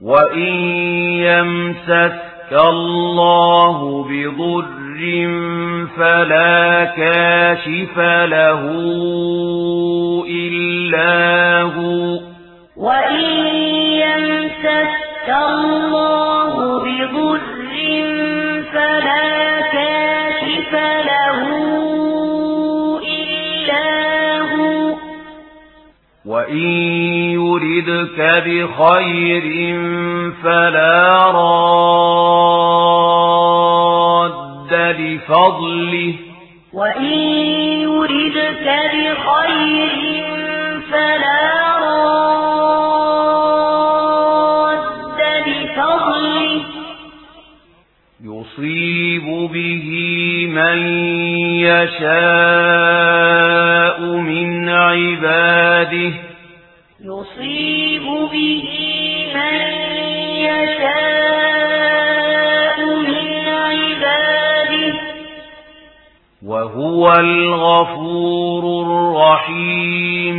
وَإِن يَمْسَسْكَ اللَّهُ بِضُرٍّ فَلَا كَاشِفَ لَهُ إِلَّا هُوَ وَإِن يَمْسَسْكَ اللَّهُ وَإِن يُرِدْكَ بِخَيْرٍ فَلَا رَادَّ لِفَضْلِهِ وَإِن يُرِدْكَ بِخَيْرٍ فَلَا رَادَّ لِفَضْلِهِ يُصِيبُ بِهِ مَن يَشَاءُ عباده. يصيب به من يشاء من عباده. وهو الغفور الرحيم.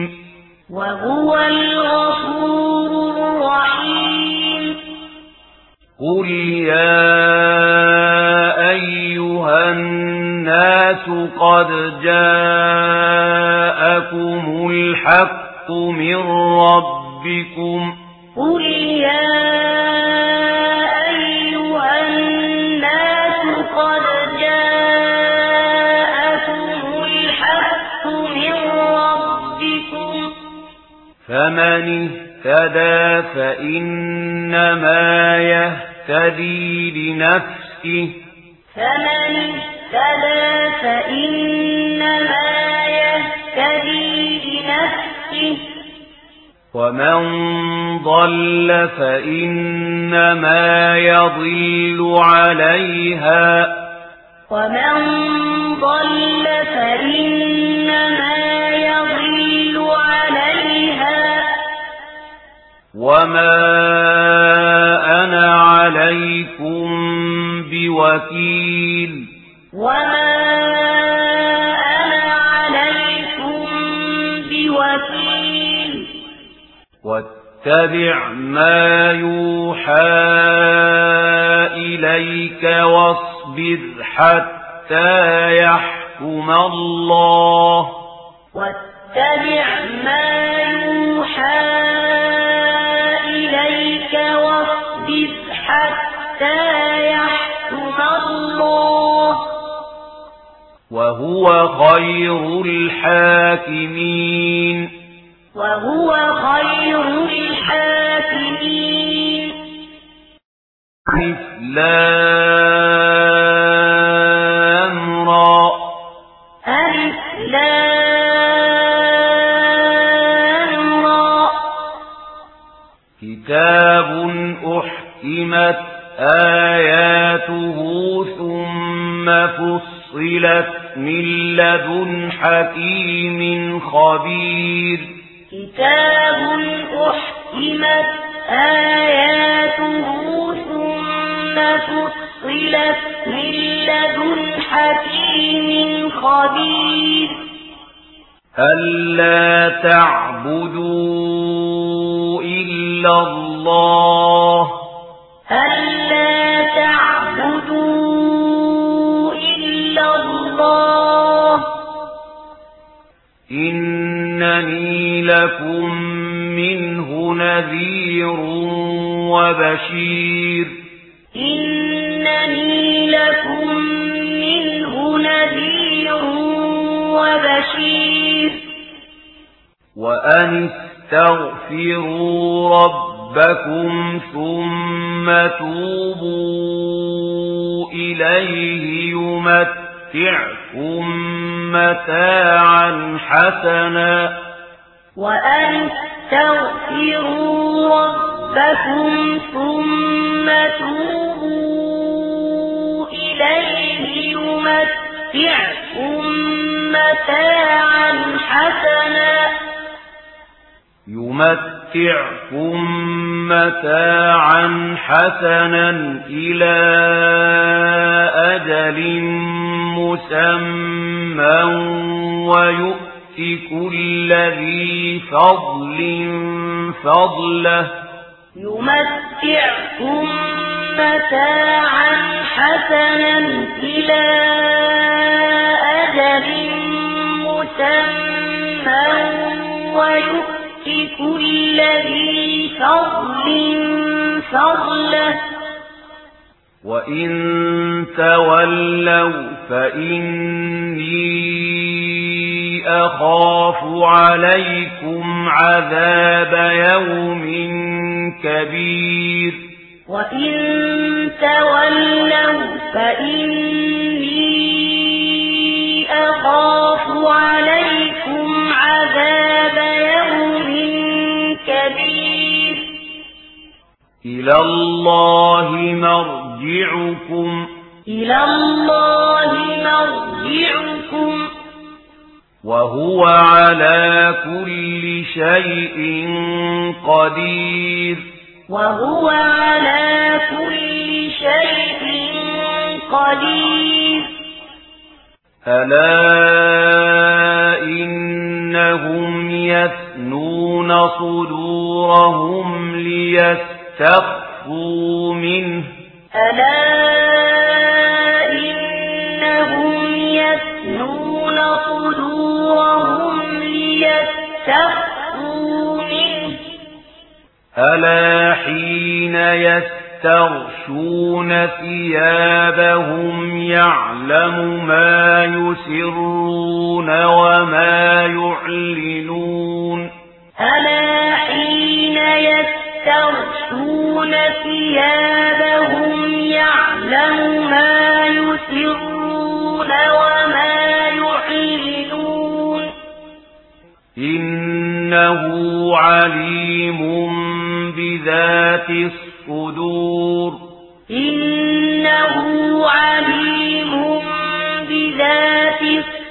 وهو الغفور الرحيم. قل يا أيها الناس الناس قد جاءكم الحق من ربكم قل يا أيها الناس قد جاءكم الحق من ربكم فمن اهتدى فإنما يهتدي لنفسه فمن اهتدى فإنما يهتدي لنفسه. ومن ضل فإنما يضل عليها. ومن ضل فإنما يضل عليها. وما أنا عليكم وكيل. وما أنا عليكم بوكيل. واتبع ما يوحى إليك واصبر حتى يحكم الله. واتبع ما يوحى إليك واصبر حتى يحكم وهو خير الحاكمين. وهو خير الحاكمين. لام أمر ألف لام كتاب أحكمت آياته ثم فصلت فصلت من لدن حكيم خبير كتاب أحكمت آياته ثم فصلت من لدن حكيم خبير ألا تعبدوا إلا الله لكم منه نذير وبشير إنني لكم منه نذير وبشير وأن استغفروا ربكم ثم توبوا إليه يمتعكم متاعا حسنا وأن تغفروا ربكم ثم توبوا إليه يمتعكم متاعا حسنا يمتعكم متاعا حسنا إلى أجل مسمى ويؤمن يُؤْتِ كل ذي فضل فضله يمتعكم متاعا حسنا إلى أجل مسمى ويؤتي كل ذي فضل فضله وَإِن تَوَلَّوْا فَإِنِّي أخاف عليكم عذاب يوم كبير. وإن تولوا فإني أخاف عليكم عذاب يوم كبير. إلى الله مرجعكم. إلى الله وهو على كل شيء قدير وهو على كل شيء قدير ألا إنهم يثنون صدورهم ليستخفوا منه ألا ألا حين يستغشون ثيابهم يعلم ما يسرون وما يعلنون ألا حين يستغشون ثيابهم يعلم ما يسرون وما يعلنون إنه عليم بذات الصدور. إنه عليم بذات الصدور.